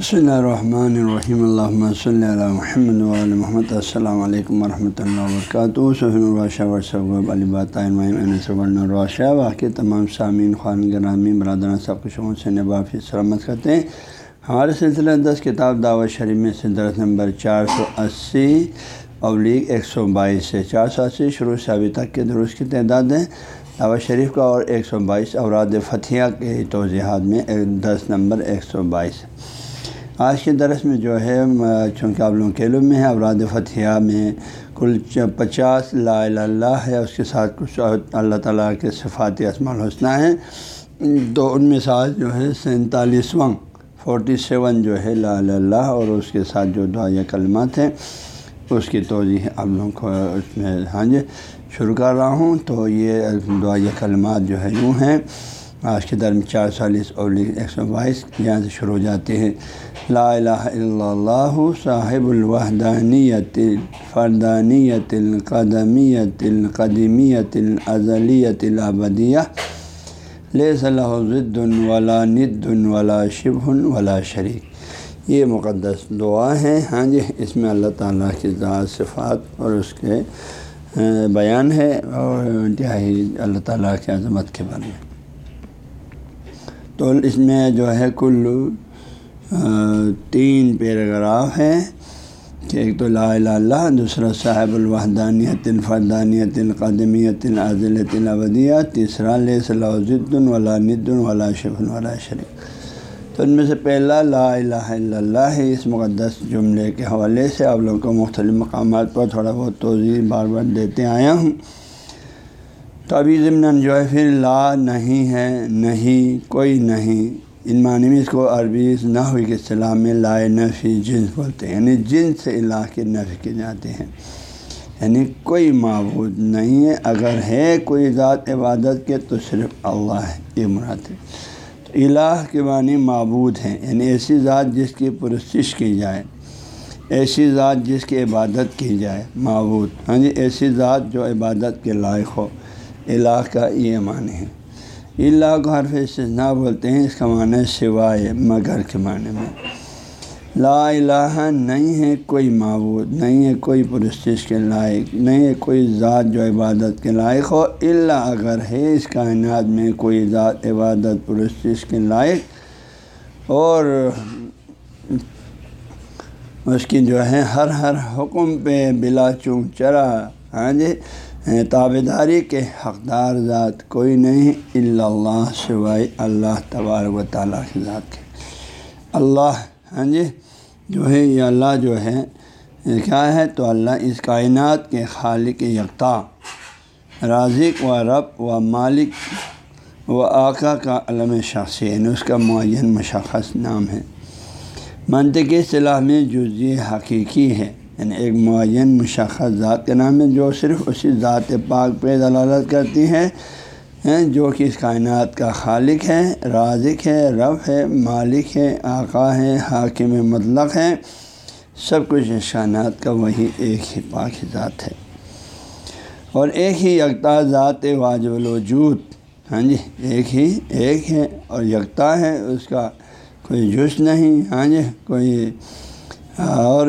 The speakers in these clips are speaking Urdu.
بسم اللہ الرحمن الرحیم اللہ صلی اللہ محمد علیہ محمد السلام علیکم ورحمۃ اللہ وبرکاتہ صحیح الراشہ ورثب الباطۂ باقی تمام سامعین خان گرامی برادران سب کچھ سے نبافی سلامت کرتے ہیں ہمارے سلسلہ دس کتاب دعوت شریف میں سے درس نمبر چار سو اسی ابلیغ ایک سو بائیس سے چار سو اسی شروع سے ابھی تک کے درست کی تعداد ہے دعوت شریف کا اور ایک سو بائیس اوراد فتح کے توضیحات میں دس نمبر ایک سو بائیس۔ آج کے درس میں جو ہے چونکہ آپ لوگوں کے علم میں ہے اوراد فتح میں کل پچاس لا اللہ ہے، اس کے ساتھ کچھ اللہ تعالیٰ کے صفات اسماع الحسنہ ہیں۔ تو ان میں ساتھ جو ہے سینتالیسواں، فورٹی سیون جو ہے لا اللہ اور اس کے ساتھ جو دعا کلمات ہیں، اس کی توضیح آپ لوگوں کو اس میں ہاں جی شروع کر رہا ہوں۔ تو یہ دعا کلمات جو ہے یوں ہیں۔ آج کے درم چار چالیس اور ایک سو بائیس یہاں سے شروع ہو جاتے ہیں۔ لا الہ الا اللہ صاحب الوحدانیت، الفردانیت، القدمیت القدمیت، الازلیت الابدیہ۔ لے صلاح ضد ولا ند ولا شب ولا شریک۔ یہ مقدس دعا ہے۔ ہاں جی اس میں اللہ تعالیٰ کی ذات، صفات اور اس کے بیان ہے اور انتہائی اللہ تعالیٰ کی عظمت کے بارے میں۔ تو اس میں جو ہے کل تین پیراگراف ہیں۔ کہ ایک تو لا الہ اللہ، دوسرا صاحب الوحدانیت الفردانیت القدمیت العضلۃ الابدیہ، تیسرا لِ ولا ند ولا شف ولا شریف تو ان میں سے پہلا لا الہ الا اللہ ہے، اس مقدس جملے کے حوالے سے۔ آپ لوگوں کو مختلف مقامات پر تھوڑا بہت توضیع بار بار دیتے آیا ہوں۔ تو ابھی ضمن جو ہے پھر لا نہیں ہے، نہیں، کوئی نہیں۔ ان معنی میں اس کو عربی نہ ہوئی کہ اصطلاح میں لائے نفی جنس بولتے ہیں یعنی جنس سے الہ کے نفی کے جاتے ہیں۔ یعنی کوئی معبود نہیں ہے، اگر ہے کوئی ذات عبادت کے تو صرف اللہ ہے، یہ مراد ہے۔ تو الہ کے معنی معبود ہیں یعنی ایسی ذات جس کی پرستش کی جائے، ایسی ذات جس کی عبادت کی جائے، معبود۔ ہاں جی ایسی ذات جو عبادت کے لائق ہو۔ الہ کا یہ معنی ہے۔ اللہ کو حرف استثناء بولتے ہیں، اس کا معنی سوائے، مگر کے معنی میں۔ لا الہ نہیں ہے کوئی معبود، نہیں ہے کوئی پرستش کے لائق، نہیں ہے کوئی ذات جو عبادت کے لائق ہو۔ اللہ اگر ہے، اس کائنات میں کوئی ذات، عبادت، پرستش کے لائق۔ اور اس کی جو ہے، ہر ہر حکم پہ بلا چونک چرا ہاں جی؟ یعنی داری کے حقدار ذات کوئی نہیں الا اللہ سوائے اللہ تبار و تعالیٰ کی ذات کے۔ اللہ ہاں جی جو ہے، یہ اللہ جو ہے کیا ہے؟ تو اللہ اس کائنات کے خالق یکتا، رازق و رب و مالک و آقا کا علم شخصی یعنی اس کا معین مشخص نام ہے۔ منطقی اصطلاح میں جزی حقیقی ہے۔ یعنی ایک معین مشخص ذات کا نام ہے جو صرف اسی ذات پاک پہ دلالت کرتی ہے جو کہ اس کائنات کا خالق ہے، رازق ہے، رب ہے، مالک ہے، آقا ہے، حاکم مطلق ہے۔ سب کچھ اس کائنات کا وہی ایک ہی پاک ذات ہے۔ اور ایک ہی یکتا ذات واجب الوجود۔ ہاں جی ایک ہی، ایک ہے اور یکتا ہے، اس کا کوئی جوش نہیں۔ ہاں جی کوئی اور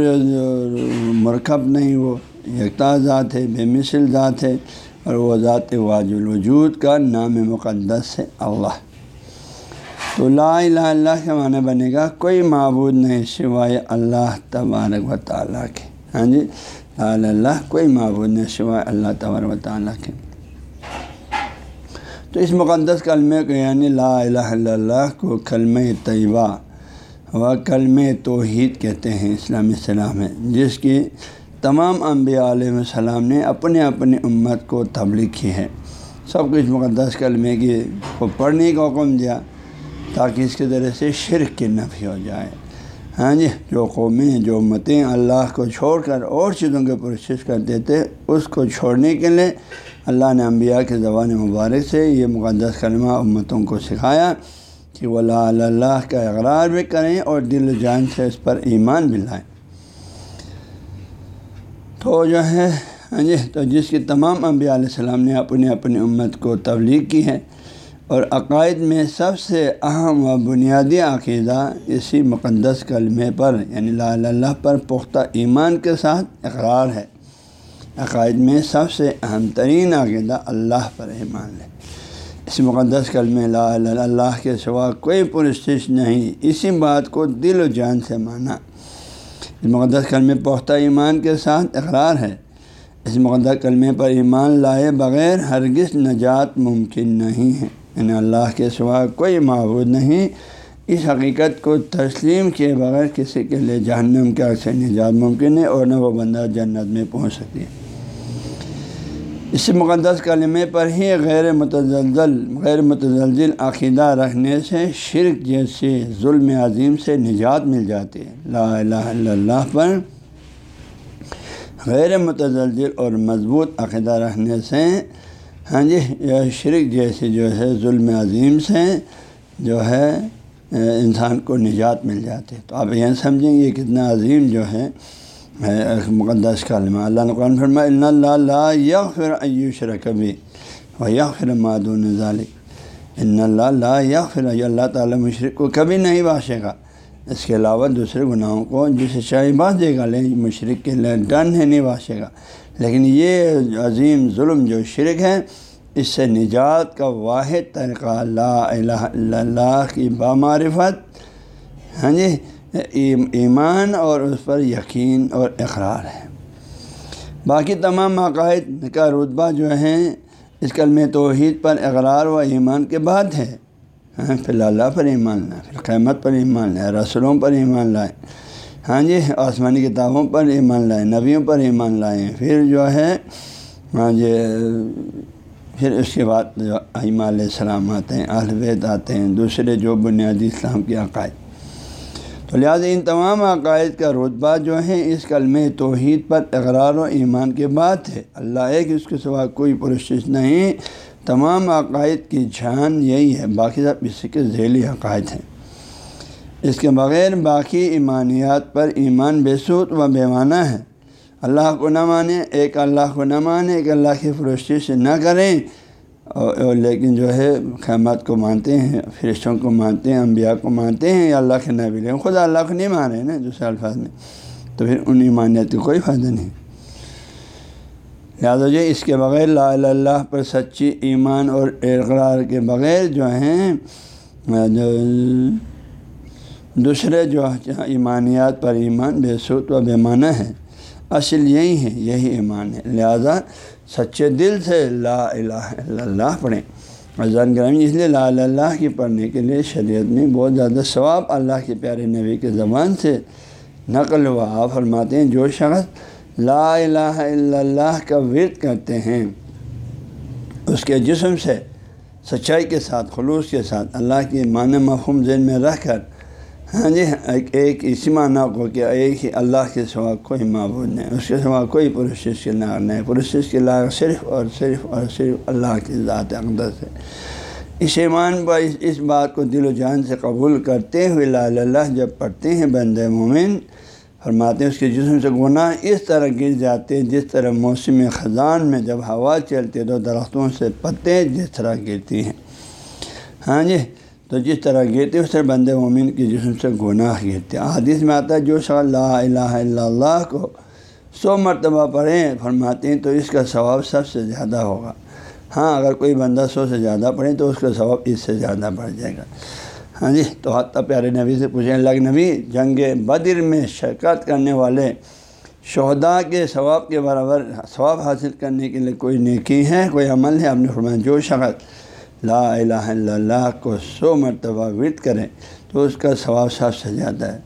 مرکب نہیں، وہ یکتا ذات ہے، بے مثل ذات ہے، اور وہ ذات واج الوجود کا نام مقدس ہے، اللہ۔ تو لا الہ اللہ کے معنی بنے گا، کوئی معبود نہیں سوائے اللہ تبارک و تعالیٰ کے۔ ہاں جی؟ لا اللہ، کوئی معبود نہیں سوائے اللہ تبارک و تعالیٰ کے۔ تو اس مقدس کلمے کو یعنی لا الہ الا اللہ کو کلمہ طیبہ و کلم توحید کہتے ہیں اسلامی السلام میں، جس کی تمام انبیاء علیہ السلام نے اپنے اپنی امت کو تبلیغ کی ہے۔ سب کچھ مقدس کلمے کی کو پڑھنے کا حکم دیا تاکہ اس کے ذریعے سے شرک کی نفی ہو جائے۔ ہاں جی جو قومیں، جو امتیں اللہ کو چھوڑ کر اور چیزوں کی پرشش کرتے تھے اس کو چھوڑنے کے لیے اللہ نے انبیاء کے زبان مبارک سے یہ مقدس کلمہ امتوں کو سکھایا۔ کہ وہ لا اللہ کا اقرار بھی کریں اور دل و جان سے اس پر ایمان بھی لائیں۔ تو جو ہے ہاں جی تو جس کی تمام انبیاء علیہ السلام نے اپنی اپنی امت کو تبلیغ کی ہے اور عقائد میں سب سے اہم و بنیادی عقیدہ اسی مقدس کلمے پر یعنی لا اللہ پر پختہ ایمان کے ساتھ اقرار ہے۔ عقائد میں سب سے اہم ترین عقیدہ اللہ پر ایمان ہے۔ اس مقدس کلمے لا اللہ کے سوا کوئی پرستش نہیں۔ اسی بات کو دل و جان سے مانا۔ اس مقدس کلمے پختہ ایمان کے ساتھ اقرار ہے۔ اس مقدس کلمے پر ایمان لائے بغیر ہرگز نجات ممکن نہیں ہے۔ یعنی اللہ کے سوا کوئی معبود نہیں۔ اس حقیقت کو تسلیم کیے بغیر کسی کے لیے جہنم کے اکثر نجات ممکن ہے اور نہ وہ بندہ جنت میں پہنچ سکتی ہے اس مقدس کلمے پر ہی غیر متزلزل غیر متزلزل عقیدہ رکھنے سے شرک جیسے ظلم عظیم سے نجات مل جاتی ہے لا الہ الا اللہ پر غیر متزلزل اور مضبوط عقیدہ رکھنے سے ہاں جی شرک جیسے جو ہے ظلم عظیم سے جو ہے انسان کو نجات مل جاتی ہے تو آپ یہ سمجھیں گے کتنا عظیم جو ہے مقدس کالمہ اللہ نے قرآن فرما اللہ لا یغفر ایوشر کبھی و یغفر مادون ذالک ان اللہ لا یغفر اللہ تعالیٰ مشرق کو کبھی نہیں باشے گا۔ اس کے علاوہ دوسرے گناہوں کو جسے چاہے باز دے گا لیکن مشرق کے لیے ڈن ہے نہیں باشے گا۔ لیکن یہ عظیم ظلم جو شرک ہے، اس سے نجات کا واحد طریقہ لا الہ الا اللہ کی بامعرفت۔ ہاں جی؟ ایمان اور اس پر یقین اور اقرار ہے۔ باقی تمام عقائد کا رتبہ جو ہیں، اس کلم توحید پر اقرار و ایمان کے بعد ہے۔ ہاں پھر اللہ پر ایمان لائیں، پھر قیمت پر ایمان لائیں، رسولوں پر ایمان لائیں۔ ہاں جی آسمانی کتابوں پر ایمان لائیں، نبیوں پر ایمان لائیں۔ پھر جو ہے ہاں جی پھر اس کے بعد جو ایمہ علیہ السلام آتے ہیں، اہل آتے ہیں، دوسرے جو بنیادی اسلام کے عقائد۔ تو لہٰذا ان تمام عقائد کا رتبہ جو ہے اس کلم توحید پر اقرار و ایمان کے بعد ہے۔ اللہ ایک، اس کے سوا کوئی پرشش نہیں۔ تمام عقائد کی جھان یہی ہے۔ باقی سب اس کے ذیلی عقائد ہیں۔ اس کے بغیر باقی ایمانیات پر ایمان بے سوت و بے معنی ہے۔ اللہ کو نہ مانیں، ایک اللہ کو نہ مانیں، ایک اللہ کی فروشی سے نہ کریں۔ اور لیکن جو ہے خیمات کو مانتے ہیں، فرشتوں کو مانتے ہیں، انبیاء کو مانتے ہیں، یا اللہ کے نبی لیکن خدا اللہ کو نہیں مان رہے نا، دوسرے الفاظ میں۔ تو پھر ان ایمانیت کا کوئی فائدہ نہیں۔ لہٰذا جو اس کے بغیر لا اللہ پر سچی ایمان اور اقرار کے بغیر جو ہیں، جو دوسرے جو ایمانیات پر ایمان بے سوت و بے معنی ہے۔ اصل یہی ہے، یہی ایمان ہے۔ لہذا سچے دل سے لا الہ الا اللہ پڑھیں۔ رضان گرامی اس لیے لا اللہ کی پڑھنے کے لیے شریعت میں بہت زیادہ ثواب اللہ کے پیارے نبی کے زبان سے نقل ہوا آپ فرماتے ہیں۔ جو شخص لا الہ الا اللہ کا ورد کرتے ہیں، اس کے جسم سے سچائی کے ساتھ، خلوص کے ساتھ اللہ کے معنی مفہوم ذہن میں رکھ کر ہاں جی ایک ایک اسی معنی کو کہ ایک ہی اللہ کے سوا کوئی معبود نہیں، اس کے سوا کوئی پرشش کے نار نہیں۔ پرشش کے لاگ صرف اور صرف اور صرف اللہ کی ذات اقدس ہے۔ اس ایمان پر اس اس بات کو دل و جان سے قبول کرتے ہوئے لا اللہ جب پڑھتے ہیں بند مومن، فرماتے ہیں اس کے جسم سے گناہ اس طرح گر جاتے ہیں جس طرح موسم خزان میں جب ہوا چلتے تو درختوں سے پتے جس طرح گرتی ہیں۔ ہاں جی تو جس طرح گرتے اس طرح بند مومن کی جسم سے گناہ گرتے حادث میں آتا ہے، جو شاء اللہ الہ الا اللہ کو سو مرتبہ پڑھیں، فرماتے ہیں تو اس کا ثواب سب سے زیادہ ہوگا۔ ہاں اگر کوئی بندہ سو سے زیادہ پڑھیں تو اس کا ثواب اس سے زیادہ بڑھ جائے گا۔ ہاں جی تو حتیٰ پیارے نبی سے پوچھیں، اللہ نبی، جنگ بدر میں شرکت کرنے والے شہدا کے ثواب کے برابر ثواب حاصل کرنے کے لیے کوئی نیکی ہے؟ کوئی عمل ہے؟ آپ نے فرمایا، جو شخص لا الہ الا اللہ کو سو مرتبہ ورد کریں تو اس کا ثواب سب سے زیادہ ہے۔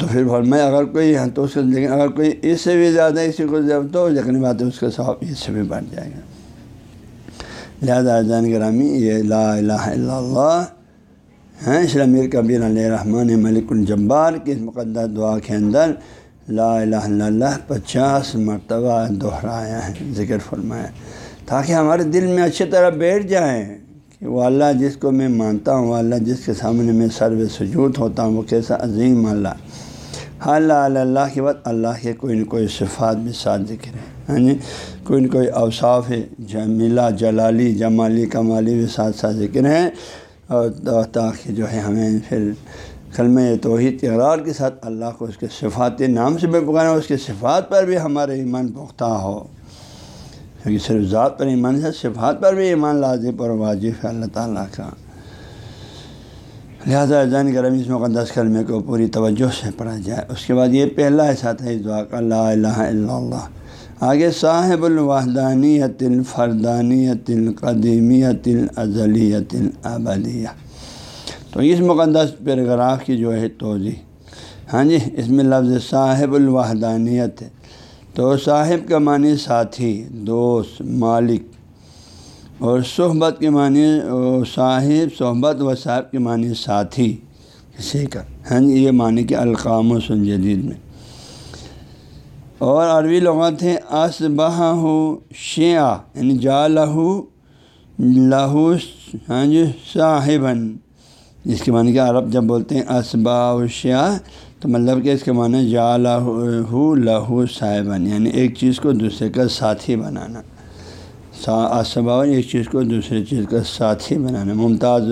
تو پھر میں اگر کوئی ہاں تو اس کا لیکن اگر کوئی اس سے بھی زیادہ اسی کو جب تو یقینی بات ہے، اس کا ثواب اس سے بھی بڑھ جائے گا۔ لہٰذا جان گرامی، یہ لا الہ الا اللہ ہیں۔ اسلام کبیر علیہ رحمٰن ملک الجبار کی مقدس دعا کے اندر لا الہ الا اللہ پچاس مرتبہ دہرایا ہے، ذکر فرمایا تاکہ ہمارے دل میں اچھی طرح بیٹھ جائیں کہ وہ اللہ جس کو میں مانتا ہوں، وہ اللہ جس کے سامنے میں سرو سجود ہوتا ہوں، وہ کیسا عظیم اللہ۔ ہاں، اللہ اللہ کے بعد اللہ کے کوئی نہ کوئی صفات بھی ساتھ ذکر ہے۔ ہاں جی کوئی نہ کوئی اوصاف ہے جمیلا جلالی، جمالی، کمالی بھی ساتھ ساتھ ذکر ہیں۔ اور تاکہ جو ہے ہمیں پھر کلمہ توحید اقرار کے ساتھ اللہ کو اس کے صفات نام سے بھی پکانا اس کے صفات پر بھی ہمارے ایمان پختہ ہو۔ کیونکہ صرف ذات پر ایمان ہے، صفات پر بھی ایمان لازم اور واجب ہے، اللہ تعالیٰ کا۔ لہٰذا زین کرم اس مقدس کلمے کو پوری توجہ سے پڑھا جائے۔ اس کے بعد یہ پہلا ایسا تھا، اس دعا کا، لا الہ الا اللہ۔ آگے، صاحب الوحدانیت الفردانیت القدیمیت الازلیت الابدیہ تو اس مقدس پیراگراف کی جو ہے توضیع ہاں جی اس میں لفظ صاحب الوحدانیت ہے تو صاحب کا معنی ساتھی، دوست، مالک اور صحبت کے معنی، صاحب، صحبت و صاحب کے معنی ساتھی۔ کسی کا ہاں جی یہ معنی کہ القام و سنجدید میں۔ اور عربی لغات ہیں اسبہ ہو شیعہ یعنی جا لہو لہو ہاں جی صاحباً۔ جس کے معنی کہ عرب جب بولتے ہیں اسبا و شیعہ تو مطلب کہ اس کے معنی جا لہو لہو صاحباً یعنی ایک چیز کو دوسرے کا ساتھی بنانا۔ اسبا ایک چیز کو دوسرے چیز کا ساتھی بنانا۔ ممتاز،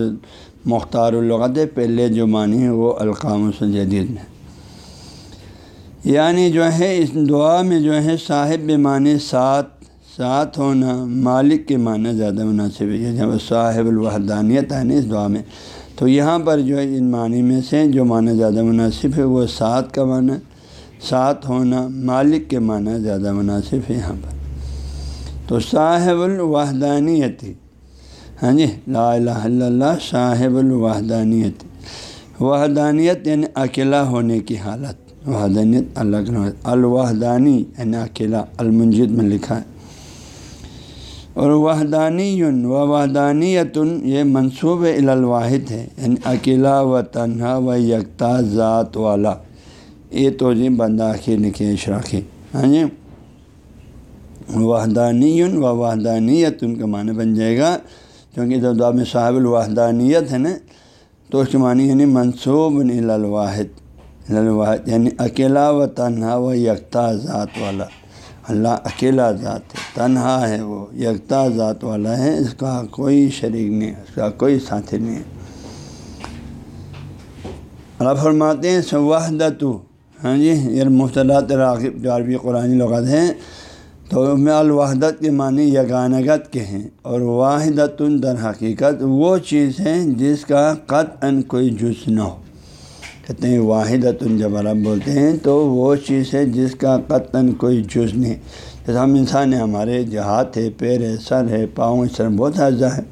مختار الغت پہلے جو معنی ہے وہ القام و جدید میں یعنی جو ہے، اس دعا میں جو ہے، صاحب بے معنی ساتھ ساتھ ہونا، مالک کے معنی زیادہ مناسب ہے۔ جب صاحب الوحدانیت ہے نا اس دعا میں۔ تو یہاں پر جو ہے، ان معنی میں سے جو معنی زیادہ مناسب ہے، وہ ساتھ کا معنی ساتھ ہونا مالک کے معنی زیادہ مناسب ہے یہاں پر۔ تو صاحب الوحدانیت ہاں جی لا الہ الا اللہ صاحب الوحدانیت وحدانیت یعنی اکیلا ہونے کی حالت۔ وحدانیت اللہ الوحدانی یعنی اکیلا، المنجد میں لکھا ہے۔ اور وحدانی و وحدانیت یہ منصوب الواحد ہے یعنی اکیلا و تنہا و یکتا ذات والا۔ یہ تو جی بندہ کے لکھے اشراخی ہاں جی؟ وحدانی و وحدانیت ان کا معنی بن جائے گا، کیونکہ جب میں صاحب الوحدانیت ہے نا، تو اس کے معنی یعنی منصوب الواحد الواحد یعنی اکیلا و تنہا و یکتا ذات والا۔ اللہ اکیلا ذات ہے، تنہا ہے وہ، یکتا ذات والا ہے، اس کا کوئی شریک نہیں، اس کا کوئی ساتھی نہیں۔ اللہ فرماتے ہیں وحدت ہاں جی یہ مختلط راغب جو عربی قرآن لغت ہیں، تو میں الوحدت کے معنی یگانگت کے ہیں، اور واحدت در حقیقت وہ چیز ہے جس کا قطع کوئی جز نہ ہو۔ کہتے ہیں واحدت جب عرب بولتے ہیں تو وہ چیز ہے جس کا قطن کوئی جز نہیں۔ جیسے ہم انسان ہیں، ہمارے جو ہاتھ ہے، پیر ہے، سر ہے، پاؤں اس طرح بہت اعضا ہے۔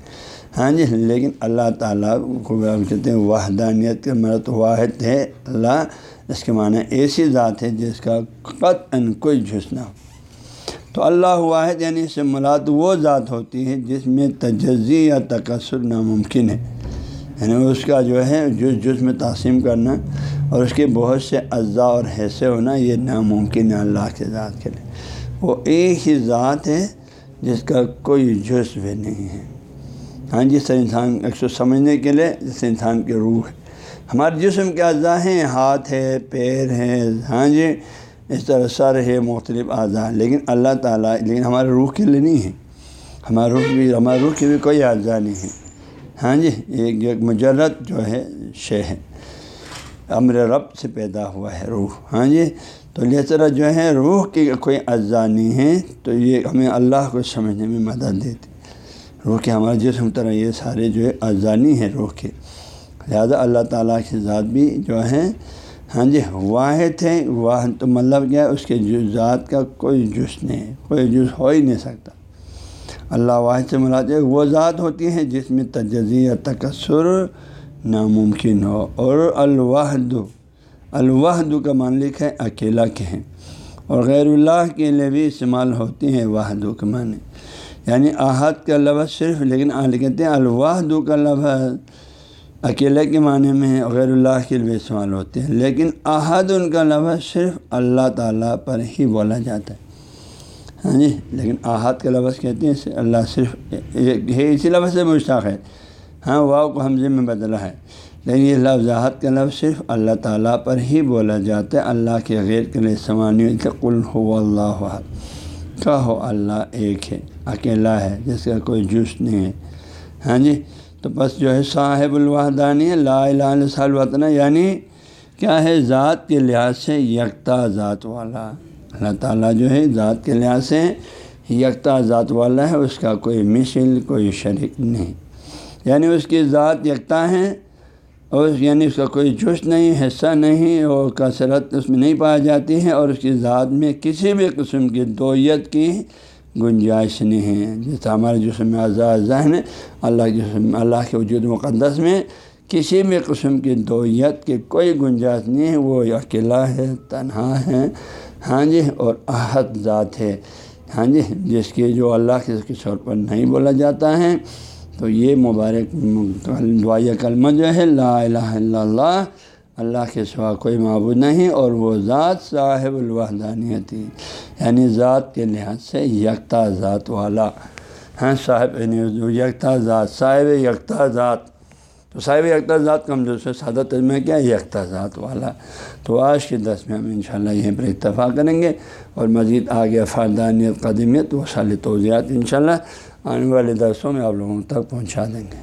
ہاں جی لیکن اللہ تعالیٰ کو کہتے ہیں وحدانیت کے مرت واحد ہے۔ اللہ اس کے معنی ایسی ذات ہے جس کا قطن کوئی جز نہ ہو۔ تو اللہ واحد یعنی اس سے ملاد وہ ذات ہوتی ہے جس میں تجزی یا تکثر ناممکن ہے۔ یعنی اس کا جو ہے جز جز میں تقسیم کرنا اور اس کے بہت سے اجزاء اور حصے ہونا یہ ناممکن ہے اللہ کے ذات کے لیے۔ وہ ایک ہی ذات ہے جس کا کوئی جز بھی نہیں ہے۔ ہاں جی، جس طرح انسان اکثر سمجھنے کے لیے جس انسان کی روح ہے۔ ہمارے جسم کے اعضاء ہیں، ہاتھ ہے، پیر ہے ہاں جی اس طرح سر ہے مختلف اعضاء لیکن اللہ تعالیٰ، لیکن ہمارے روح کے لیے نہیں ہے۔ ہمارے روح بھی، ہمارے روح کے بھی کوئی اعضاء نہیں ہے۔ ہاں جی ایک ایک مجرد جو ہے شے ہے۔ امر رب سے پیدا ہوا ہے روح۔ ہاں جی تو یہ طرح جو ہے روح کی کوئی اجزاء نہیں ہے تو یہ ہمیں اللہ کو سمجھنے میں مدد دیتی۔ روح کے ہمارے جسم طرح یہ سارے جو ہے اجزانی ہیں روح کے۔ لہٰذا اللہ تعالیٰ کی ذات بھی جو ہے ہاں جی واحد ہے۔ واحد تو مطلب کیا ہے؟ اس کے ذات کا کوئی جز نہیں ہے کوئی جز ہو ہی نہیں سکتا۔ اللہ واحد سے مراد وہ ذات ہوتی ہے جس میں تجزی یا تکسر ناممکن ہو اور الوحد الوحد کا لکھ ہے، اکیلا کے ہیں۔ اور غیر اللہ کے لیے بھی استعمال ہوتی ہیں واحد کے معنی۔ یعنی احد کا لفظ صرف، لیکن آل کہتے ہیں الواحد کا لفظ اکیلے کے معنی میں غیر اللہ کے لیے استعمال ہوتے ہیں۔ لیکن احد ان کا لفظ صرف اللہ تعالیٰ پر ہی بولا جاتا ہے۔ ہاں جی لیکن آحات کا لفظ کہتے ہیں اللہ صرف ہے، اسی لفظ سے مشتاق ہے۔ ہاں واؤ کو حمزے میں بدلا ہے۔ لیکن یہ لفظ کا لفظ صرف اللہ تعالیٰ پر ہی بولا جاتا ہے، اللہ کے غیر کے لیے سوانی کل ہو اللہ کا ہو اللہ ایک ہے، اکیلا ہے، جس کا کوئی جوش نہیں ہے۔ ہاں جی تو بس جو ہے صاحب الوحدانی لا الہ صاحب وطن یعنی کیا ہے؟ ذات کے لحاظ سے یکتا ذات والا۔ اللہ تعالیٰ جو ہے ذات کے لحاظ سے یکتا ذات والا ہے، اس کا کوئی مثل، کوئی شریک نہیں۔ یعنی اس کی ذات یکتا ہے اور یعنی اس کا کوئی جوش نہیں، حصہ نہیں اور کثرت اس میں نہیں پائی جاتی ہے اور اس کی ذات میں کسی بھی قسم کی دویت کی گنجائش نہیں ہے۔ جیسا ہمارے جسم آزاد ذہن اللہ جسم اللہ کے وجود مقدس میں کسی بھی قسم کی دویت کی کوئی گنجائش نہیں ہے وہ اکیلا ہے، تنہا ہے۔ ہاں جی اور احد ذات ہے۔ ہاں جی جس کی جو اللہ کے کے طور پر نہیں بولا جاتا ہے، تو یہ مبارک دعائیہ کلمہ جو ہے، لا الہ الا اللہ اللہ کے سوا کوئی معبود نہیں، اور وہ ذات صاحب الوحدانیتی یعنی ذات کے لحاظ سے یکتا ذات والا۔ ہیں صاحب یعنی یکتا ذات، صاحب یکتا ذات۔ تو صاحب یکتا ذات کا ہم دوسرے سادہ تجمہ کیا یکتا ذات والا۔ تو آج کے دس میں ہم انشاءاللہ یہیں پر اتفاق کریں گے اور مزید آگے فردانیت قدیمیت وہ سال توضیعات انشاءاللہ آنے والے درسوں میں آپ لوگوں تک پہنچا دیں گے۔